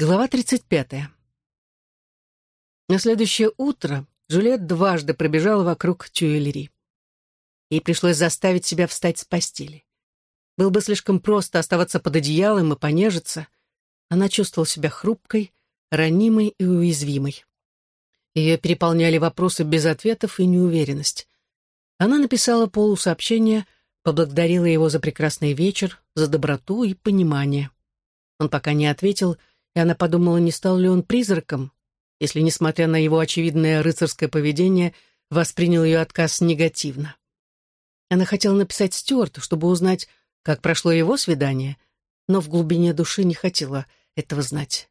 Глава 35. На следующее утро Джульет дважды пробежала вокруг Тюэлери. Ей пришлось заставить себя встать с постели. Было бы слишком просто оставаться под одеялом и понежиться. Она чувствовала себя хрупкой, ранимой и уязвимой. Ее переполняли вопросы без ответов и неуверенность. Она написала Полу сообщение, поблагодарила его за прекрасный вечер, за доброту и понимание. Он пока не ответил, и она подумала, не стал ли он призраком, если, несмотря на его очевидное рыцарское поведение, воспринял ее отказ негативно. Она хотела написать Стюарту, чтобы узнать, как прошло его свидание, но в глубине души не хотела этого знать.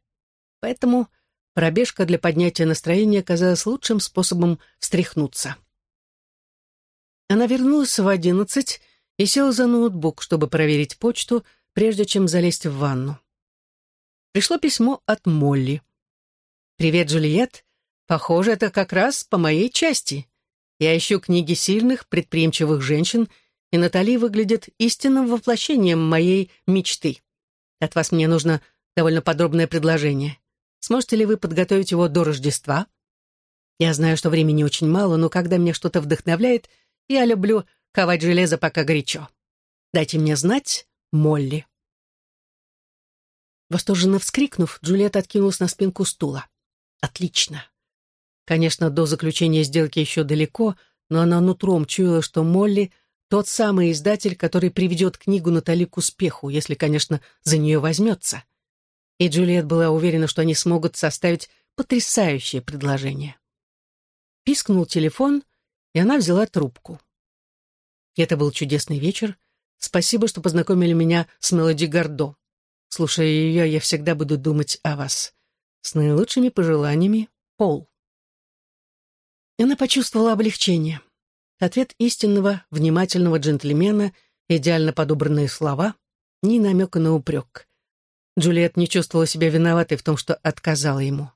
Поэтому пробежка для поднятия настроения казалась лучшим способом встряхнуться. Она вернулась в одиннадцать и села за ноутбук, чтобы проверить почту, прежде чем залезть в ванну пришло письмо от Молли. «Привет, Джульет. Похоже, это как раз по моей части. Я ищу книги сильных, предприимчивых женщин, и Натали выглядит истинным воплощением моей мечты. От вас мне нужно довольно подробное предложение. Сможете ли вы подготовить его до Рождества? Я знаю, что времени очень мало, но когда меня что-то вдохновляет, я люблю ковать железо пока горячо. Дайте мне знать, Молли. Восторженно вскрикнув, Джульет откинулась на спинку стула. «Отлично!» Конечно, до заключения сделки еще далеко, но она нутром чуяла, что Молли — тот самый издатель, который приведет книгу Натали к успеху, если, конечно, за нее возьмется. И Джульет была уверена, что они смогут составить потрясающее предложение. Пискнул телефон, и она взяла трубку. Это был чудесный вечер. Спасибо, что познакомили меня с Мелоди Гордо. Слушая ее, я всегда буду думать о вас. С наилучшими пожеланиями, Пол. Она почувствовала облегчение. Ответ истинного, внимательного джентльмена, идеально подобранные слова, ни намека на упрек. Джульет не чувствовала себя виноватой в том, что отказала ему.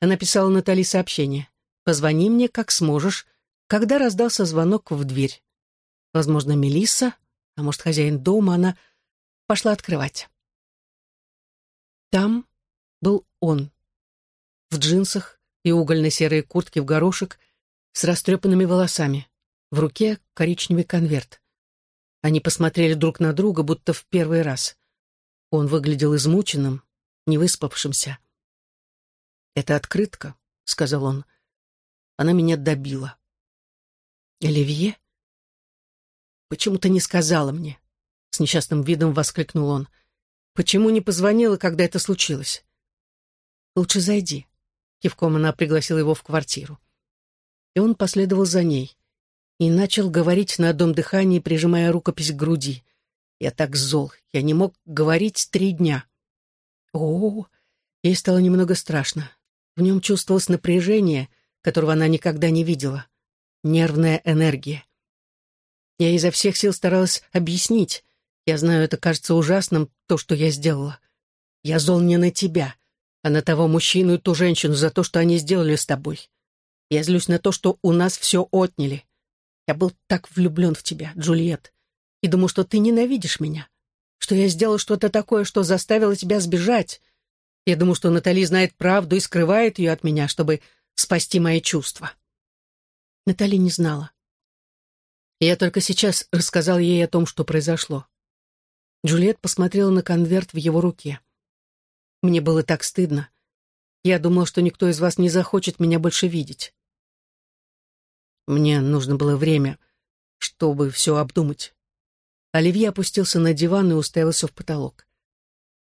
Она писала Натали сообщение. «Позвони мне, как сможешь», когда раздался звонок в дверь. Возможно, Мелисса, а может, хозяин дома, она пошла открывать. Там был он. В джинсах и угольной серой куртке в горошек, с растрепанными волосами. В руке коричневый конверт. Они посмотрели друг на друга, будто в первый раз. Он выглядел измученным, невыспавшимся. «Это открытка», — сказал он. «Она меня добила». «Оливье?» «Почему ты не сказала мне?» Несчастным видом воскликнул он. «Почему не позвонила, когда это случилось?» «Лучше зайди». Кивком она пригласила его в квартиру. И он последовал за ней. И начал говорить на одном дыхании, прижимая рукопись к груди. «Я так зол. Я не мог говорить три дня». О, ей стало немного страшно. В нем чувствовалось напряжение, которого она никогда не видела. Нервная энергия. Я изо всех сил старалась объяснить, я знаю, это кажется ужасным, то, что я сделала. Я зол не на тебя, а на того мужчину и ту женщину за то, что они сделали с тобой. Я злюсь на то, что у нас все отняли. Я был так влюблен в тебя, Джульет, и думаю, что ты ненавидишь меня, что я сделал что-то такое, что заставило тебя сбежать. Я думаю, что Натали знает правду и скрывает ее от меня, чтобы спасти мои чувства. Натали не знала. Я только сейчас рассказал ей о том, что произошло. Джульет посмотрела на конверт в его руке. «Мне было так стыдно. Я думал, что никто из вас не захочет меня больше видеть. Мне нужно было время, чтобы все обдумать». Оливье опустился на диван и уставился в потолок.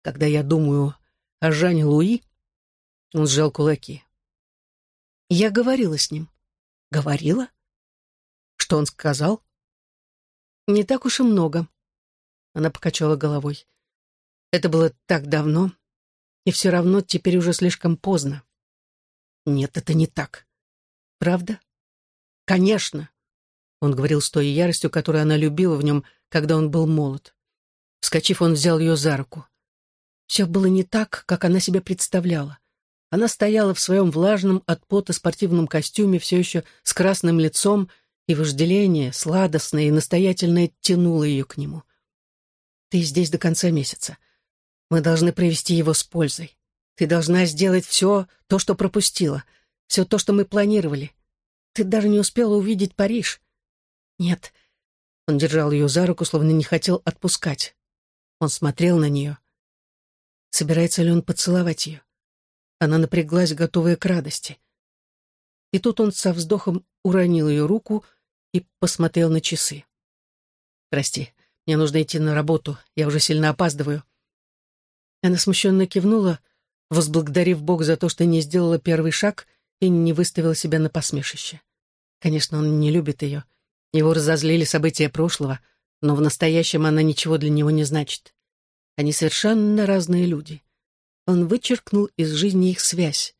«Когда я думаю о Жане Луи...» Он сжал кулаки. «Я говорила с ним». «Говорила?» «Что он сказал?» «Не так уж и много. Она покачала головой. Это было так давно, и все равно теперь уже слишком поздно. Нет, это не так. Правда? Конечно. Он говорил с той яростью, которую она любила в нем, когда он был молод. Вскочив, он взял ее за руку. Все было не так, как она себе представляла. Она стояла в своем влажном от пота спортивном костюме, все еще с красным лицом, и вожделение, сладостное и настоятельное, тянуло ее к нему. Ты здесь до конца месяца. Мы должны провести его с пользой. Ты должна сделать все то, что пропустила, все то, что мы планировали. Ты даже не успела увидеть Париж. Нет. Он держал ее за руку, словно не хотел отпускать. Он смотрел на нее. Собирается ли он поцеловать ее? Она напряглась, готовая к радости. И тут он со вздохом уронил ее руку и посмотрел на часы. «Прости, мне нужно идти на работу, я уже сильно опаздываю». Она смущенно кивнула, возблагодарив Бог за то, что не сделала первый шаг и не выставила себя на посмешище. Конечно, он не любит ее. Его разозлили события прошлого, но в настоящем она ничего для него не значит. Они совершенно разные люди. Он вычеркнул из жизни их связь.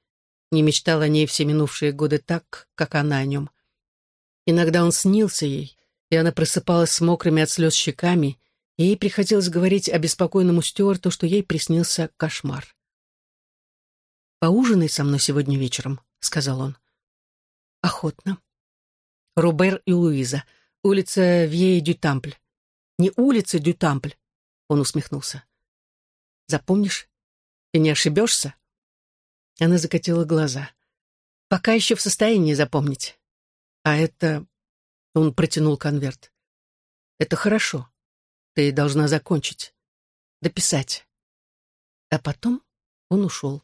Не мечтал о ней все минувшие годы так, как она о нем. Иногда он снился ей, и она просыпалась с мокрыми от слез щеками, и ей приходилось говорить обеспокоенному Стюарту, что ей приснился кошмар. «Поужинай со мной сегодня вечером», — сказал он. «Охотно». Рубер и Луиза. Улица Вьей-Дю-Тампль. Не улица Дю-Тампль. Он усмехнулся. «Запомнишь? И не ошибешься?» Она закатила глаза. «Пока еще в состоянии запомнить. А это...» Он протянул конверт. «Это хорошо. Ты должна закончить. Дописать». А потом он ушел.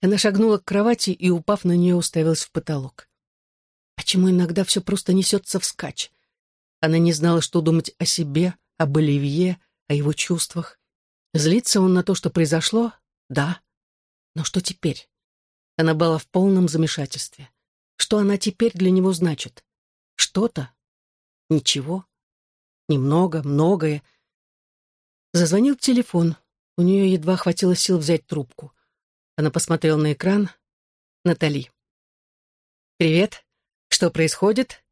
Она шагнула к кровати и, упав на нее, уставилась в потолок. Почему иногда все просто несется вскачь? Она не знала, что думать о себе, об Оливье, о его чувствах. Злится он на то, что произошло? Да. Но что теперь? Она была в полном замешательстве. Что она теперь для него значит? Что-то? Ничего? Немного, многое. Зазвонил телефон. У нее едва хватило сил взять трубку. Она посмотрела на экран. Натали. «Привет. Что происходит?»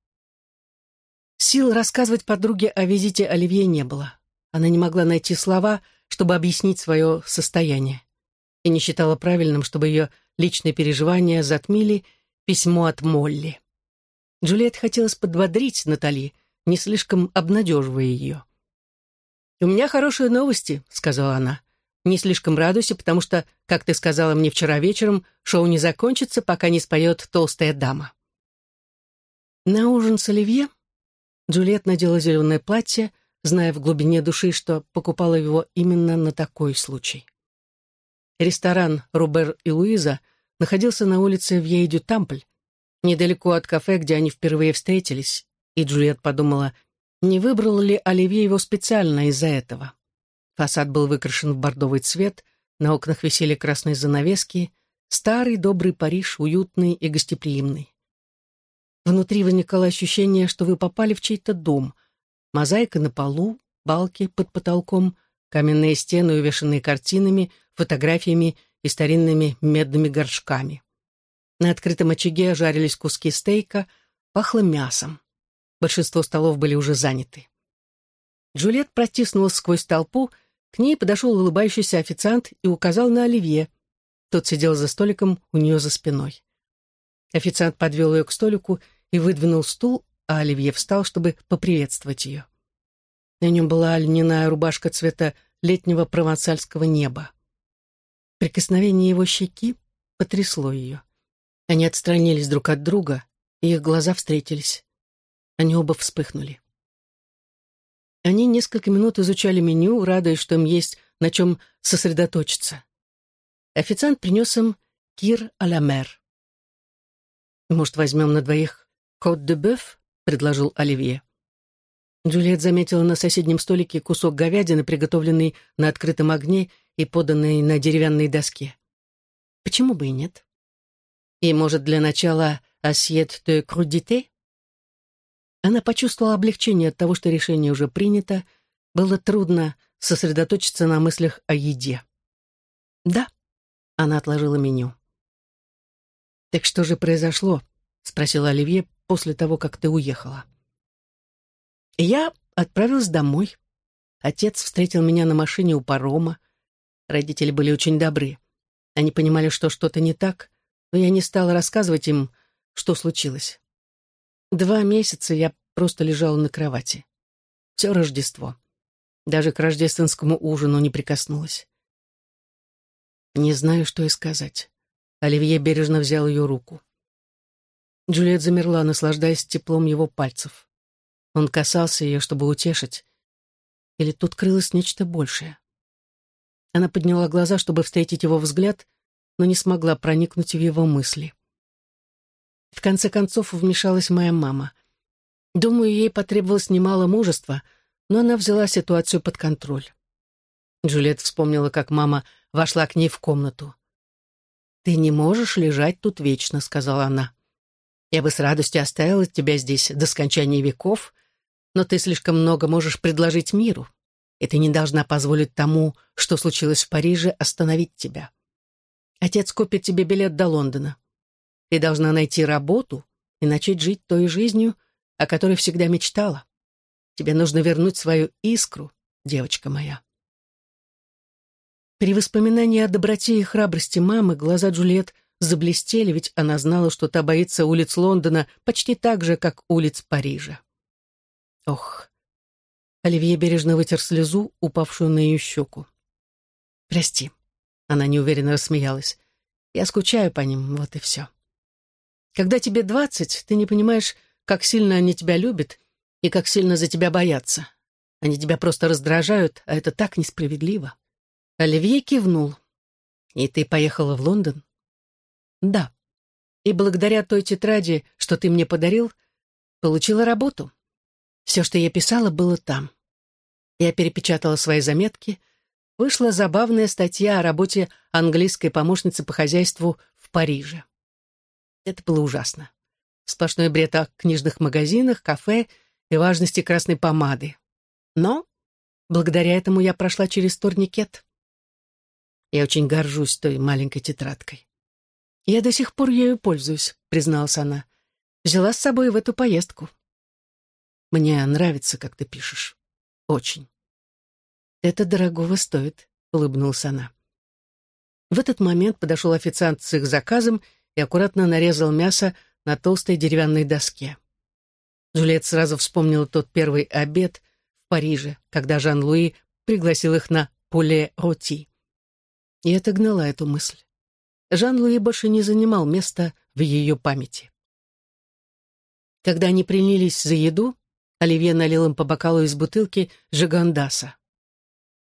Сил рассказывать подруге о визите Оливье не было. Она не могла найти слова, чтобы объяснить свое состояние. И не считала правильным, чтобы ее личные переживания затмили письмо от Молли. Джульет хотелось подбодрить Натали, не слишком обнадеживая ее. «У меня хорошие новости», — сказала она. «Не слишком радуйся, потому что, как ты сказала мне вчера вечером, шоу не закончится, пока не споет толстая дама». На ужин с Оливье Джульет надела зеленое платье, зная в глубине души, что покупала его именно на такой случай. Ресторан «Рубер и Луиза» находился на улице Вьей-дю-Тампль, недалеко от кафе, где они впервые встретились, и Джульет подумала, не выбрал ли Оливье его специально из-за этого. Фасад был выкрашен в бордовый цвет, на окнах висели красные занавески, старый добрый Париж, уютный и гостеприимный. Внутри возникало ощущение, что вы попали в чей-то дом. Мозаика на полу, балки под потолком, каменные стены, увешанные картинами, фотографиями и старинными медными горшками. На открытом очаге жарились куски стейка, пахло мясом. Большинство столов были уже заняты. Джульет протиснулась сквозь толпу, к ней подошел улыбающийся официант и указал на Оливье. Тот сидел за столиком у нее за спиной. Официант подвел ее к столику и выдвинул стул, а Оливье встал, чтобы поприветствовать ее. На нем была льняная рубашка цвета летнего провансальского неба. Прикосновение его щеки потрясло ее. Они отстранились друг от друга, и их глаза встретились. Они оба вспыхнули. Они несколько минут изучали меню, радуясь, что им есть на чем сосредоточиться. Официант принес им кир а ла мер. «Может, возьмем на двоих «Кот де бœuf?» — предложил Оливье. Джульет заметила на соседнем столике кусок говядины, приготовленный на открытом огне и поданный на деревянной доске. Почему бы и нет? И, может, для начала «assiette de crudité»? Она почувствовала облегчение от того, что решение уже принято. Было трудно сосредоточиться на мыслях о еде. «Да», — она отложила меню. «Так что же произошло?» — спросил Оливье, после того, как ты уехала. Я отправилась домой. Отец встретил меня на машине у парома. Родители были очень добры. Они понимали, что что-то не так, но я не стала рассказывать им, что случилось. Два месяца я просто лежала на кровати. Все Рождество. Даже к рождественскому ужину не прикоснулась. Не знаю, что и сказать. Оливье бережно взял ее руку. Джульет замерла, наслаждаясь теплом его пальцев. Он касался ее, чтобы утешить. Или тут крылось нечто большее. Она подняла глаза, чтобы встретить его взгляд, но не смогла проникнуть в его мысли. В конце концов вмешалась моя мама. Думаю, ей потребовалось немало мужества, но она взяла ситуацию под контроль. Джульет вспомнила, как мама вошла к ней в комнату. «Ты не можешь лежать тут вечно», — сказала она. «Я бы с радостью оставила тебя здесь до скончания веков, но ты слишком много можешь предложить миру, и ты не должна позволить тому, что случилось в Париже, остановить тебя. Отец купит тебе билет до Лондона. Ты должна найти работу и начать жить той жизнью, о которой всегда мечтала. Тебе нужно вернуть свою искру, девочка моя». При воспоминании о доброте и храбрости мамы глаза Джульет заблестели, ведь она знала, что та боится улиц Лондона почти так же, как улиц Парижа. Ох. Оливье бережно вытер слезу, упавшую на ее щеку. «Прости», — она неуверенно рассмеялась. «Я скучаю по ним, вот и все. Когда тебе двадцать, ты не понимаешь, как сильно они тебя любят и как сильно за тебя боятся. Они тебя просто раздражают, а это так несправедливо». Оливье кивнул. «И ты поехала в Лондон?» «Да. И благодаря той тетради, что ты мне подарил, получила работу. Все, что я писала, было там. Я перепечатала свои заметки. Вышла забавная статья о работе английской помощницы по хозяйству в Париже. Это было ужасно. Сплошной бред о книжных магазинах, кафе и важности красной помады. Но благодаря этому я прошла через турникет. Я очень горжусь той маленькой тетрадкой. Я до сих пор ею пользуюсь, призналась она. Взяла с собой в эту поездку. Мне нравится, как ты пишешь. Очень. Это дорогого стоит, улыбнулась она. В этот момент подошел официант с их заказом и аккуратно нарезал мясо на толстой деревянной доске. Джульет сразу вспомнила тот первый обед в Париже, когда Жан-Луи пригласил их на поле роти. И это гнало эту мысль. Жан-Луи больше не занимал места в ее памяти. Когда они принялись за еду, Оливье налил им по бокалу из бутылки жигандаса.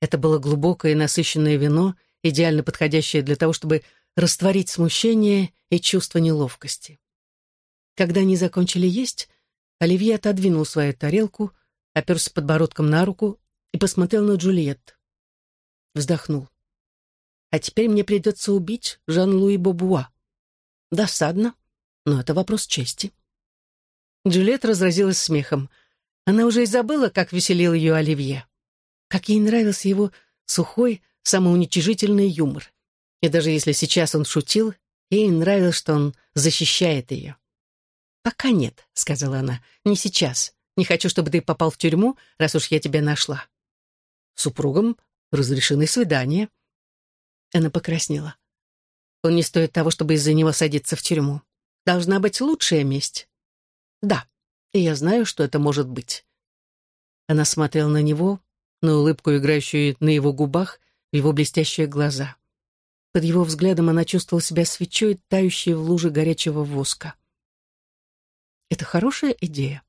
Это было глубокое и насыщенное вино, идеально подходящее для того, чтобы растворить смущение и чувство неловкости. Когда они закончили есть, Оливье отодвинул свою тарелку, оперся подбородком на руку и посмотрел на Джульетт. Вздохнул. А теперь мне придется убить Жан-Луи Бобуа. Досадно, но это вопрос чести. Джульет разразилась смехом. Она уже и забыла, как веселил ее Оливье. Как ей нравился его сухой, самоуничижительный юмор. И даже если сейчас он шутил, ей нравилось, что он защищает ее. «Пока нет», — сказала она, — «не сейчас. Не хочу, чтобы ты попал в тюрьму, раз уж я тебя нашла». Супругам разрешены свидания. Она покраснела. Он не стоит того, чтобы из-за него садиться в тюрьму. Должна быть лучшая месть. Да, и я знаю, что это может быть. Она смотрела на него, на улыбку, играющую на его губах, в его блестящие глаза. Под его взглядом она чувствовала себя свечой, тающей в луже горячего воска. Это хорошая идея.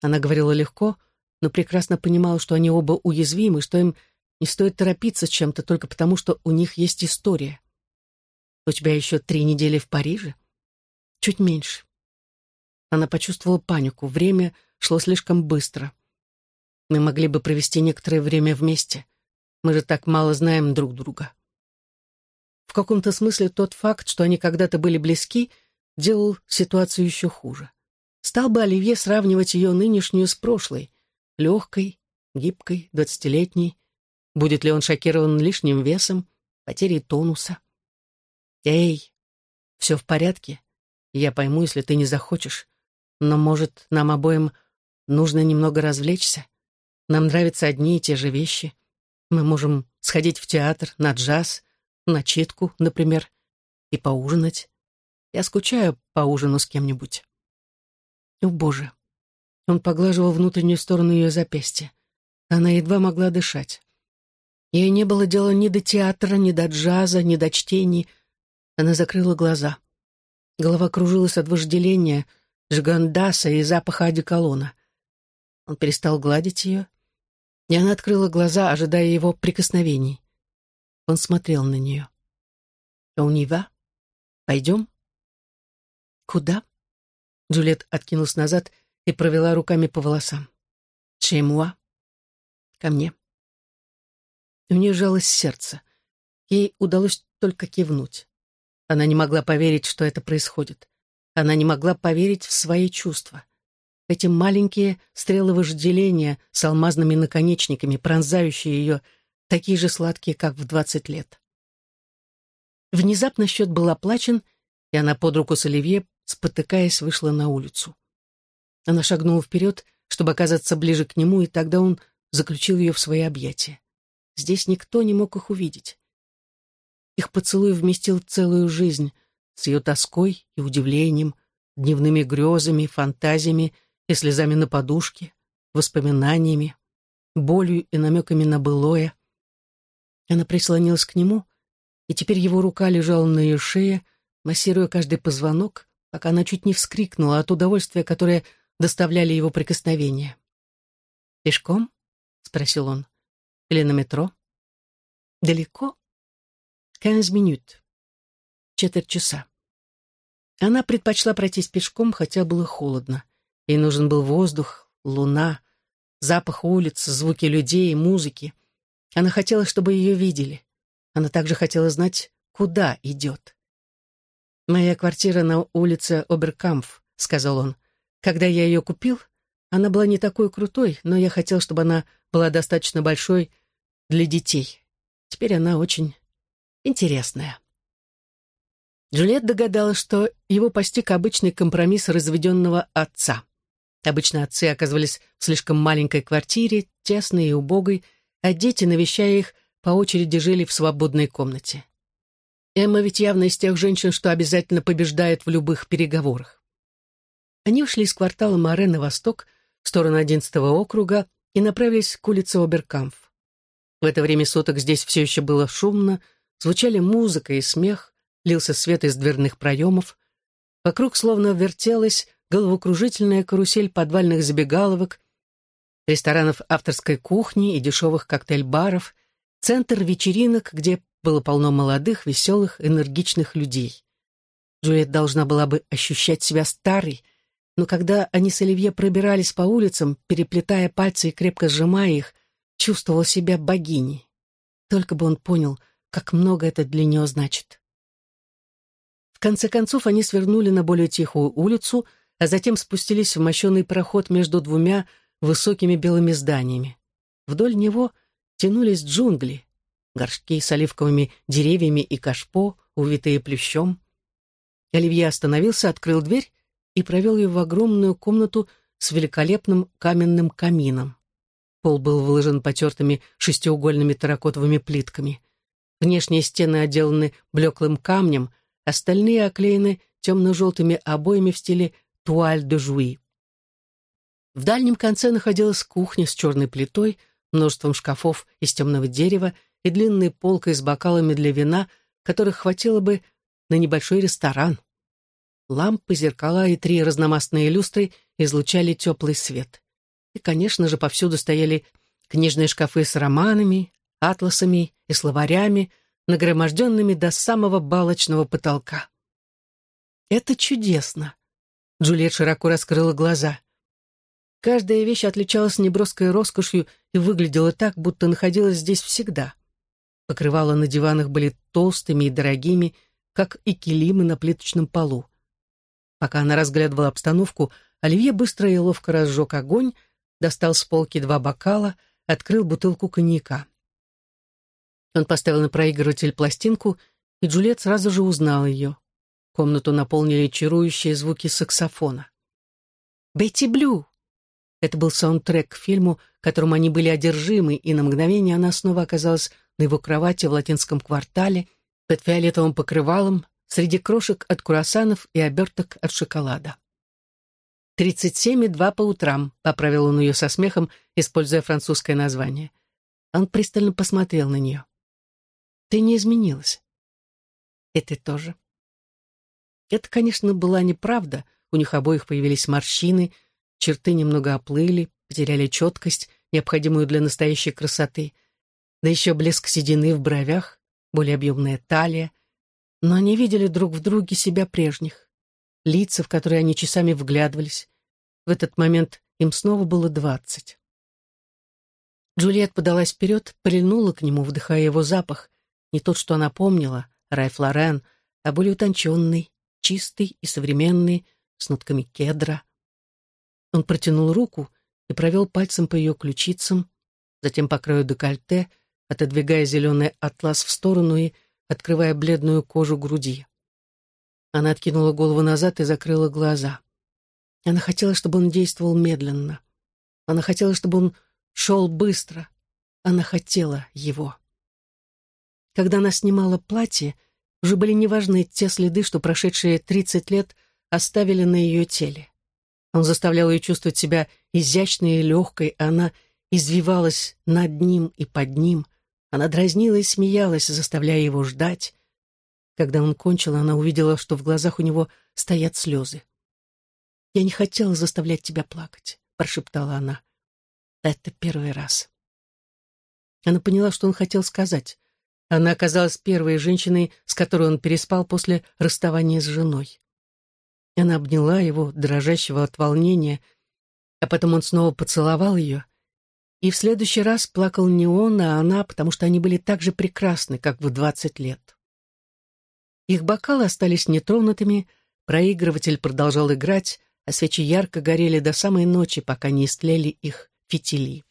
Она говорила легко, но прекрасно понимала, что они оба уязвимы, что им не стоит торопиться чем-то только потому, что у них есть история. У тебя еще три недели в Париже? Чуть меньше. Она почувствовала панику. Время шло слишком быстро. Мы могли бы провести некоторое время вместе. Мы же так мало знаем друг друга. В каком-то смысле тот факт, что они когда-то были близки, делал ситуацию еще хуже. Стал бы Оливье сравнивать ее нынешнюю с прошлой, легкой, гибкой, двадцатилетней, Будет ли он шокирован лишним весом, потерей тонуса? «Эй, все в порядке? Я пойму, если ты не захочешь. Но, может, нам обоим нужно немного развлечься? Нам нравятся одни и те же вещи. Мы можем сходить в театр, на джаз, на читку, например, и поужинать. Я скучаю по ужину с кем-нибудь». О, Боже! Он поглаживал внутреннюю сторону ее запястья. Она едва могла дышать. Ей не было дела ни до театра, ни до джаза, ни до чтений. Она закрыла глаза. Голова кружилась от вожделения, жгандаса и запаха одеколона. Он перестал гладить ее, и она открыла глаза, ожидая его прикосновений. Он смотрел на нее. «Он Пойдем?» «Куда?» Джульет откинулась назад и провела руками по волосам. «Чемуа?» «Ко мне». У нее жалось сердце. Ей удалось только кивнуть. Она не могла поверить, что это происходит. Она не могла поверить в свои чувства. Эти маленькие стрелы вожделения с алмазными наконечниками, пронзающие ее, такие же сладкие, как в двадцать лет. Внезапно счет был оплачен, и она под руку с Оливье, спотыкаясь, вышла на улицу. Она шагнула вперед, чтобы оказаться ближе к нему, и тогда он заключил ее в свои объятия. Здесь никто не мог их увидеть. Их поцелуй вместил целую жизнь с ее тоской и удивлением, дневными грезами, фантазиями и слезами на подушке, воспоминаниями, болью и намеками на былое. Она прислонилась к нему, и теперь его рука лежала на ее шее, массируя каждый позвонок, пока она чуть не вскрикнула от удовольствия, которое доставляли его прикосновения. «Пешком?» — спросил он. «Или на метро?» «Далеко?» «Quinze минут». Четверть часа. Она предпочла пройтись пешком, хотя было холодно. Ей нужен был воздух, луна, запах улиц, звуки людей музыки. Она хотела, чтобы ее видели. Она также хотела знать, куда идет. «Моя квартира на улице Оберкамф», — сказал он. «Когда я ее купил, она была не такой крутой, но я хотел, чтобы она была достаточно большой для детей. Теперь она очень интересная». Джульет догадалась, что его постиг обычный компромисс разведенного отца. Обычно отцы оказывались в слишком маленькой квартире, тесной и убогой, а дети, навещая их, по очереди жили в свободной комнате. Эмма ведь явно из тех женщин, что обязательно побеждает в любых переговорах. Они ушли из квартала Море на восток, в сторону 11 округа, и направились к улице Оберкамф. В это время суток здесь все еще было шумно, звучали музыка и смех, лился свет из дверных проемов. Вокруг словно вертелась головокружительная карусель подвальных забегаловок, ресторанов авторской кухни и дешевых коктейль-баров — Центр вечеринок, где было полно молодых, веселых, энергичных людей. Джульет должна была бы ощущать себя старой, но когда они с Оливье пробирались по улицам, переплетая пальцы и крепко сжимая их, чувствовала себя богиней. Только бы он понял, как много это для нее значит. Конце концов они свернули на более тихую улицу, а затем спустились в мощенный проход между двумя высокими белыми зданиями. Вдоль него — тянулись джунгли, горшки с оливковыми деревьями и кашпо, увитые плющом. Оливье остановился, открыл дверь и провел ее в огромную комнату с великолепным каменным камином. Пол был выложен потертыми шестиугольными терракотовыми плитками. Внешние стены отделаны блеклым камнем, остальные оклеены темно-желтыми обоями в стиле туаль де жуи. В дальнем конце находилась кухня с черной плитой, множеством шкафов из темного дерева и длинной полкой с бокалами для вина, которых хватило бы на небольшой ресторан. Лампы, зеркала и три разномастные люстры излучали теплый свет. И, конечно же, повсюду стояли книжные шкафы с романами, атласами и словарями, нагроможденными до самого балочного потолка. «Это чудесно!» Джульет широко раскрыла глаза. Каждая вещь отличалась неброской роскошью и выглядела так, будто находилась здесь всегда. Покрывала на диванах были толстыми и дорогими, как и килимы на плиточном полу. Пока она разглядывала обстановку, Оливье быстро и ловко разжег огонь, достал с полки два бокала, открыл бутылку коньяка. Он поставил на проигрыватель пластинку, и Джульет сразу же узнал ее. Комнату наполнили чарующие звуки саксофона. «Бетти Блю!» Это был саундтрек к фильму, которым они были одержимы, и на мгновение она снова оказалась на его кровати в латинском квартале, под фиолетовым покрывалом, среди крошек от круассанов и оберток от шоколада. «Тридцать семь и два по утрам», — поправил он ее со смехом, используя французское название. Он пристально посмотрел на нее. «Ты не изменилась». «И ты тоже». Это, конечно, была неправда. У них обоих появились морщины, черты немного оплыли, потеряли четкость, необходимую для настоящей красоты, да еще блеск седины в бровях, более объемная талия. Но они видели друг в друге себя прежних, лица, в которые они часами вглядывались. В этот момент им снова было двадцать. Джульет подалась вперед, прильнула к нему, вдыхая его запах, не тот, что она помнила, Райф Лорен, а более утонченный, чистый и современный, с нотками кедра. Он протянул руку и провел пальцем по ее ключицам, затем по краю декольте, отодвигая зеленый атлас в сторону и открывая бледную кожу груди. Она откинула голову назад и закрыла глаза. Она хотела, чтобы он действовал медленно. Она хотела, чтобы он шел быстро. Она хотела его. Когда она снимала платье, уже были неважны те следы, что прошедшие тридцать лет оставили на ее теле. Он заставлял ее чувствовать себя изящной и легкой, а она извивалась над ним и под ним. Она дразнила и смеялась, заставляя его ждать. Когда он кончил, она увидела, что в глазах у него стоят слезы. «Я не хотела заставлять тебя плакать», — прошептала она. «Это первый раз». Она поняла, что он хотел сказать. Она оказалась первой женщиной, с которой он переспал после расставания с женой. Она обняла его, дрожащего от волнения, а потом он снова поцеловал ее. И в следующий раз плакал не он, а она, потому что они были так же прекрасны, как в двадцать лет. Их бокалы остались нетронутыми, проигрыватель продолжал играть, а свечи ярко горели до самой ночи, пока не истлели их фитили.